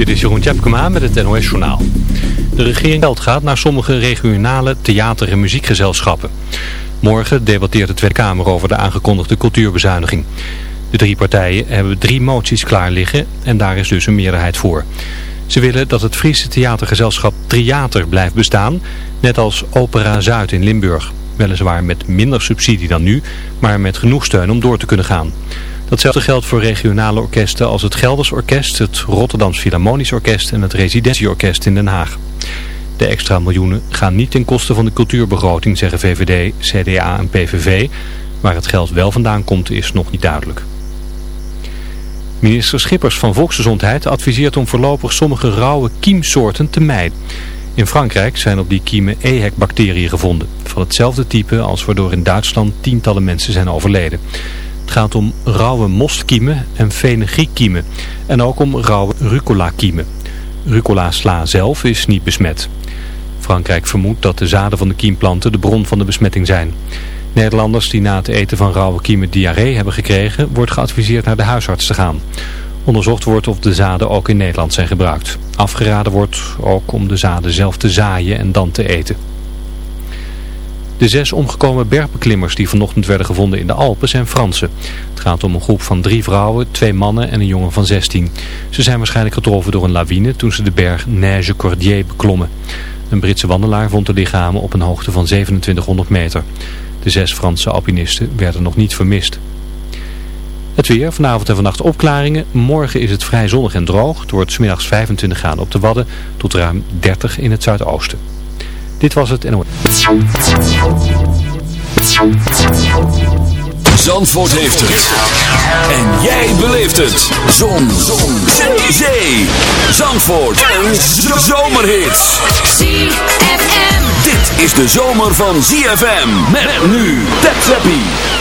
Dit is Jeroen Tjepkema met het NOS Journaal. De regering geld gaat naar sommige regionale theater- en muziekgezelschappen. Morgen debatteert de Tweede Kamer over de aangekondigde cultuurbezuiniging. De drie partijen hebben drie moties klaar liggen en daar is dus een meerderheid voor. Ze willen dat het Friese theatergezelschap Triater blijft bestaan, net als Opera Zuid in Limburg. Weliswaar met minder subsidie dan nu, maar met genoeg steun om door te kunnen gaan. Datzelfde geldt voor regionale orkesten als het Gelders Orkest, het Rotterdams Philharmonisch Orkest en het Residentieorkest in Den Haag. De extra miljoenen gaan niet ten koste van de cultuurbegroting, zeggen VVD, CDA en PVV. Waar het geld wel vandaan komt is nog niet duidelijk. Minister Schippers van Volksgezondheid adviseert om voorlopig sommige rauwe kiemsoorten te mijden. In Frankrijk zijn op die kiemen EHEC-bacteriën gevonden, van hetzelfde type als waardoor in Duitsland tientallen mensen zijn overleden. Het gaat om rauwe mostkiemen en fenugreekkiemen en ook om rauwe rucola-kiemen. Rucola-sla zelf is niet besmet. Frankrijk vermoedt dat de zaden van de kiemplanten de bron van de besmetting zijn. Nederlanders die na het eten van rauwe kiemen diarree hebben gekregen, wordt geadviseerd naar de huisarts te gaan. Onderzocht wordt of de zaden ook in Nederland zijn gebruikt. Afgeraden wordt ook om de zaden zelf te zaaien en dan te eten. De zes omgekomen bergbeklimmers die vanochtend werden gevonden in de Alpen zijn Fransen. Het gaat om een groep van drie vrouwen, twee mannen en een jongen van 16. Ze zijn waarschijnlijk getroffen door een lawine toen ze de berg Neige Cordier beklommen. Een Britse wandelaar vond de lichamen op een hoogte van 2700 meter. De zes Franse alpinisten werden nog niet vermist. Het weer, vanavond en vannacht opklaringen. Morgen is het vrij zonnig en droog. Het wordt smiddags 25 graden op de Wadden tot ruim 30 in het zuidoosten. Dit was het NOS. Zandvoort heeft het. En jij beleeft het. Zon. Zon. Zee. Zee. Zandvoort. Een zomerhit. ZFM. Dit is de zomer van ZFM. Met nu. Tap Zappie.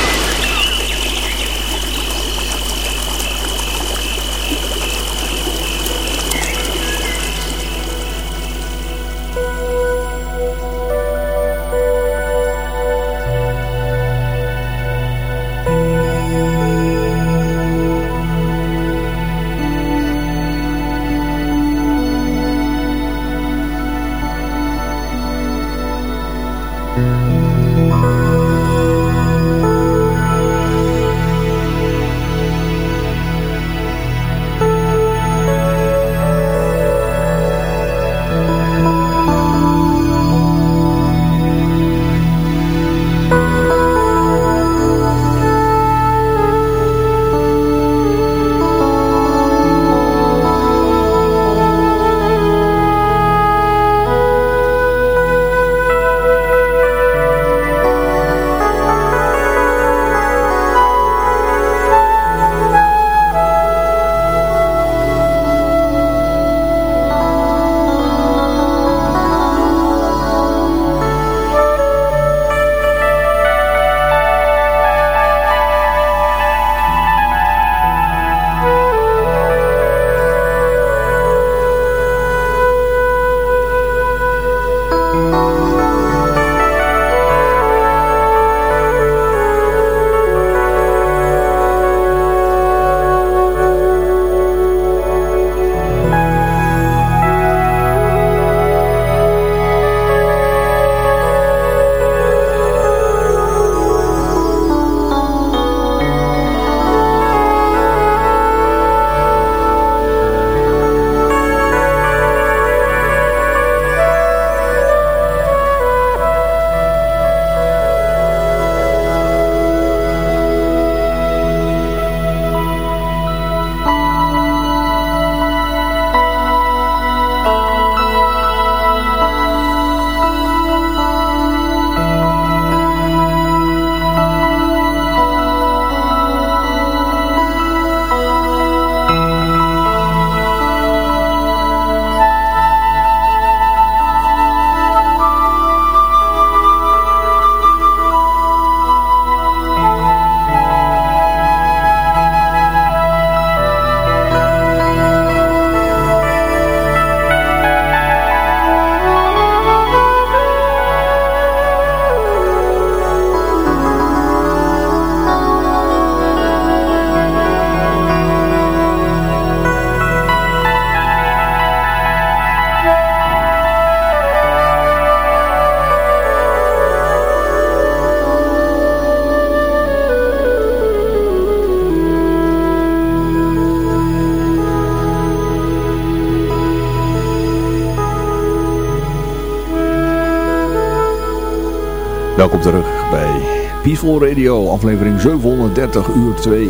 Welkom terug bij Peaceful Radio, aflevering 730 uur 2.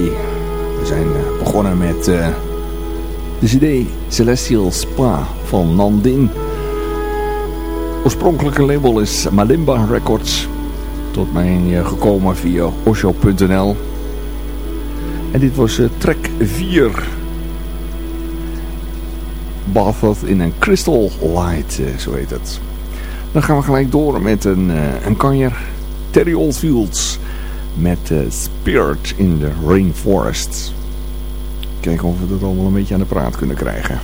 We zijn eh, begonnen met uh, de cd Celestial Spa van Nandin. Oorspronkelijke label is Malimba Records. Tot mij uh, gekomen via osho.nl. En dit was track 4. Bathed in een crystal light, zo heet het. Dan gaan we gelijk door met een, een kanjer. Terry Oldfields met uh, Spirit in the Rainforest. Kijken of we dat allemaal een beetje aan de praat kunnen krijgen.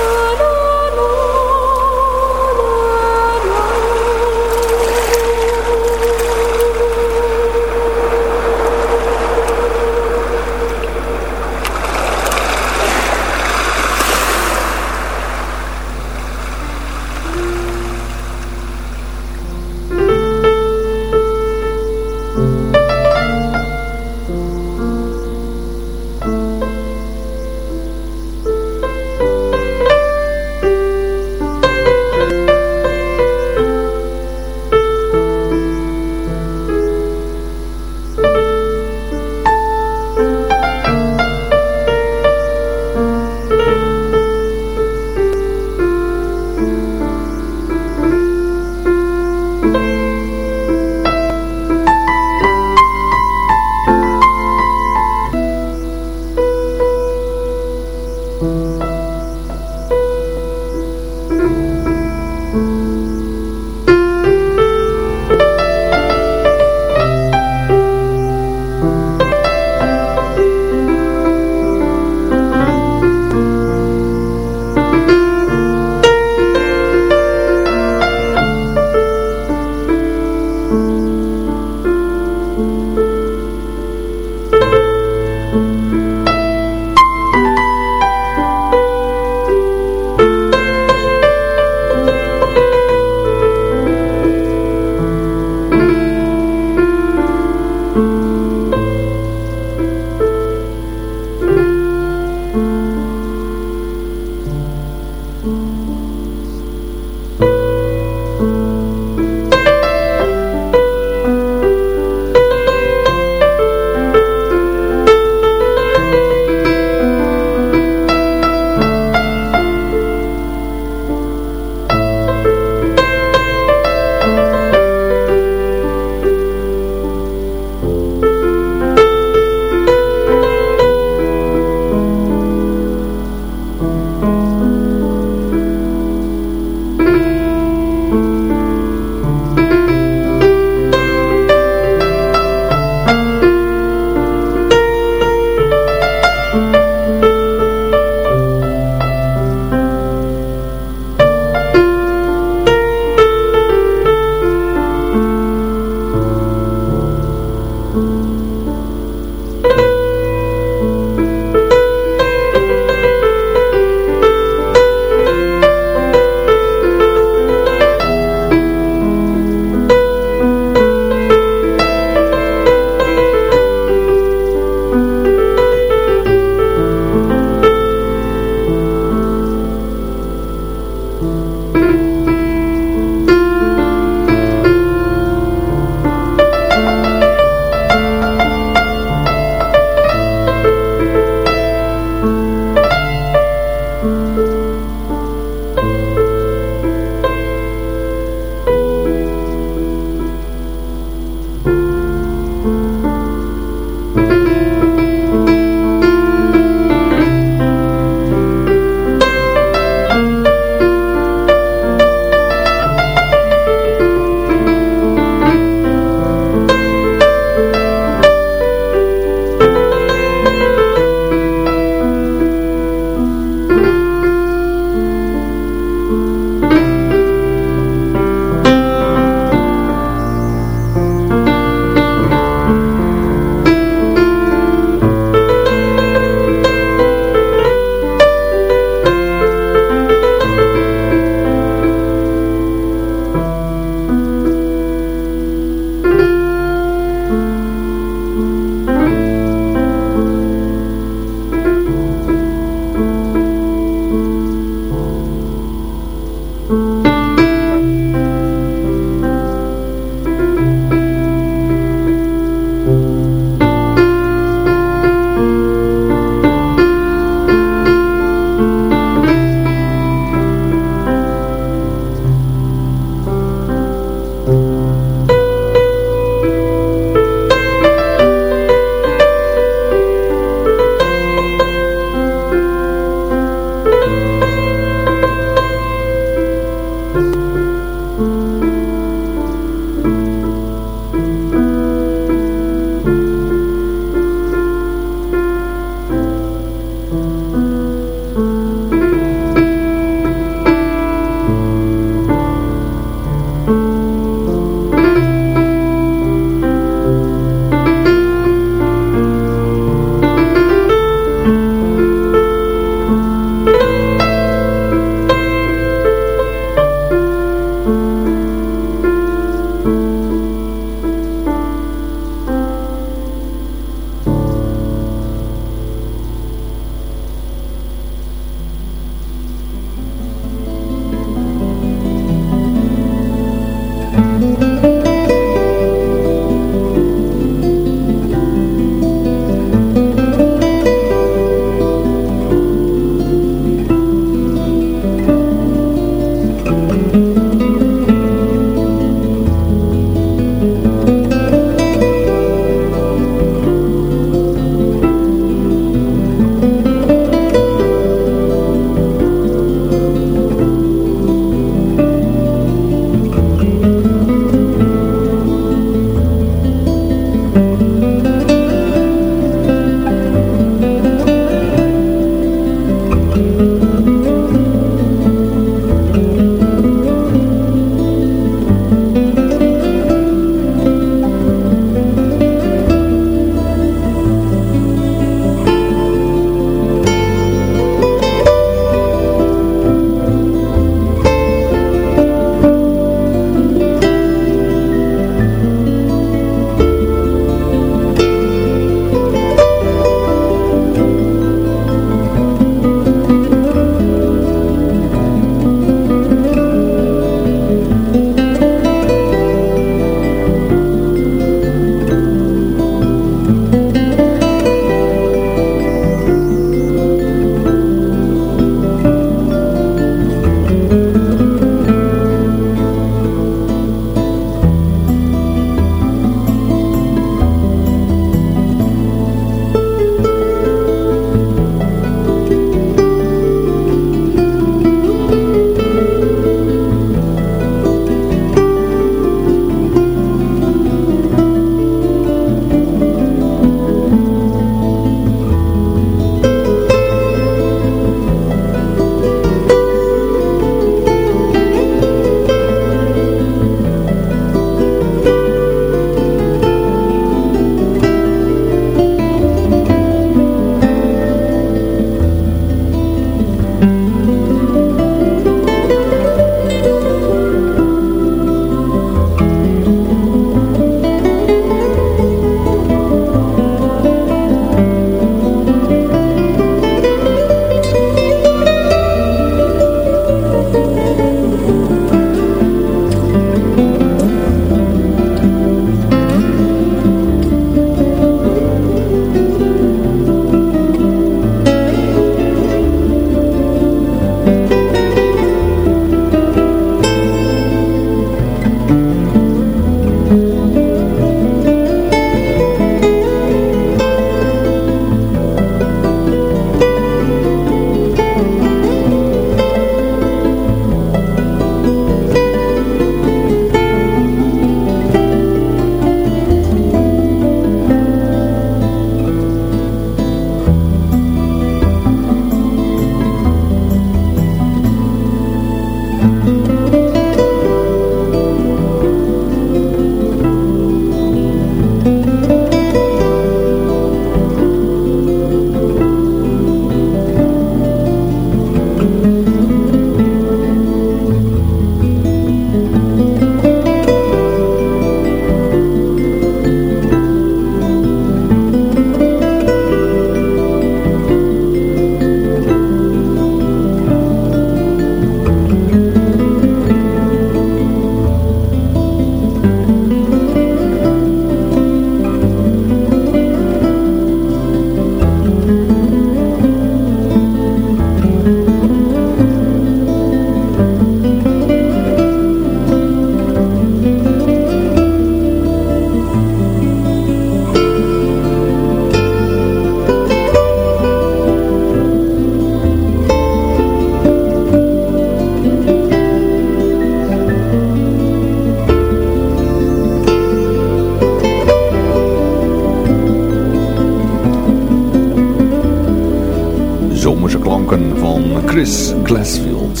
Chris Glassfield.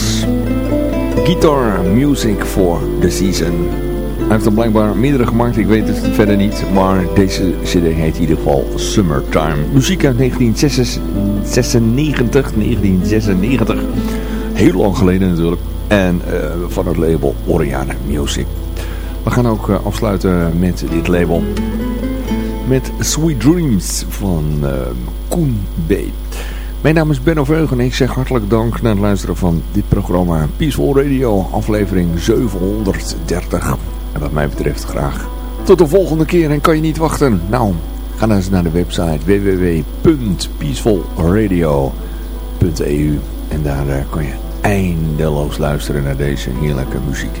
Guitar Music for the Season. Hij heeft er blijkbaar meerdere gemaakt, ik weet het verder niet. Maar deze cd heet in ieder geval Summertime. Muziek uit 1996, 1996. Heel lang geleden natuurlijk. En uh, van het label Oriana Music. We gaan ook uh, afsluiten met dit label. Met Sweet Dreams van uh, Koen B. Mijn naam is Benno Veugen en ik zeg hartelijk dank naar het luisteren van dit programma Peaceful Radio, aflevering 730. En wat mij betreft graag tot de volgende keer en kan je niet wachten. Nou, ga dan eens naar de website www.peacefulradio.eu en daar uh, kan je eindeloos luisteren naar deze heerlijke muziek.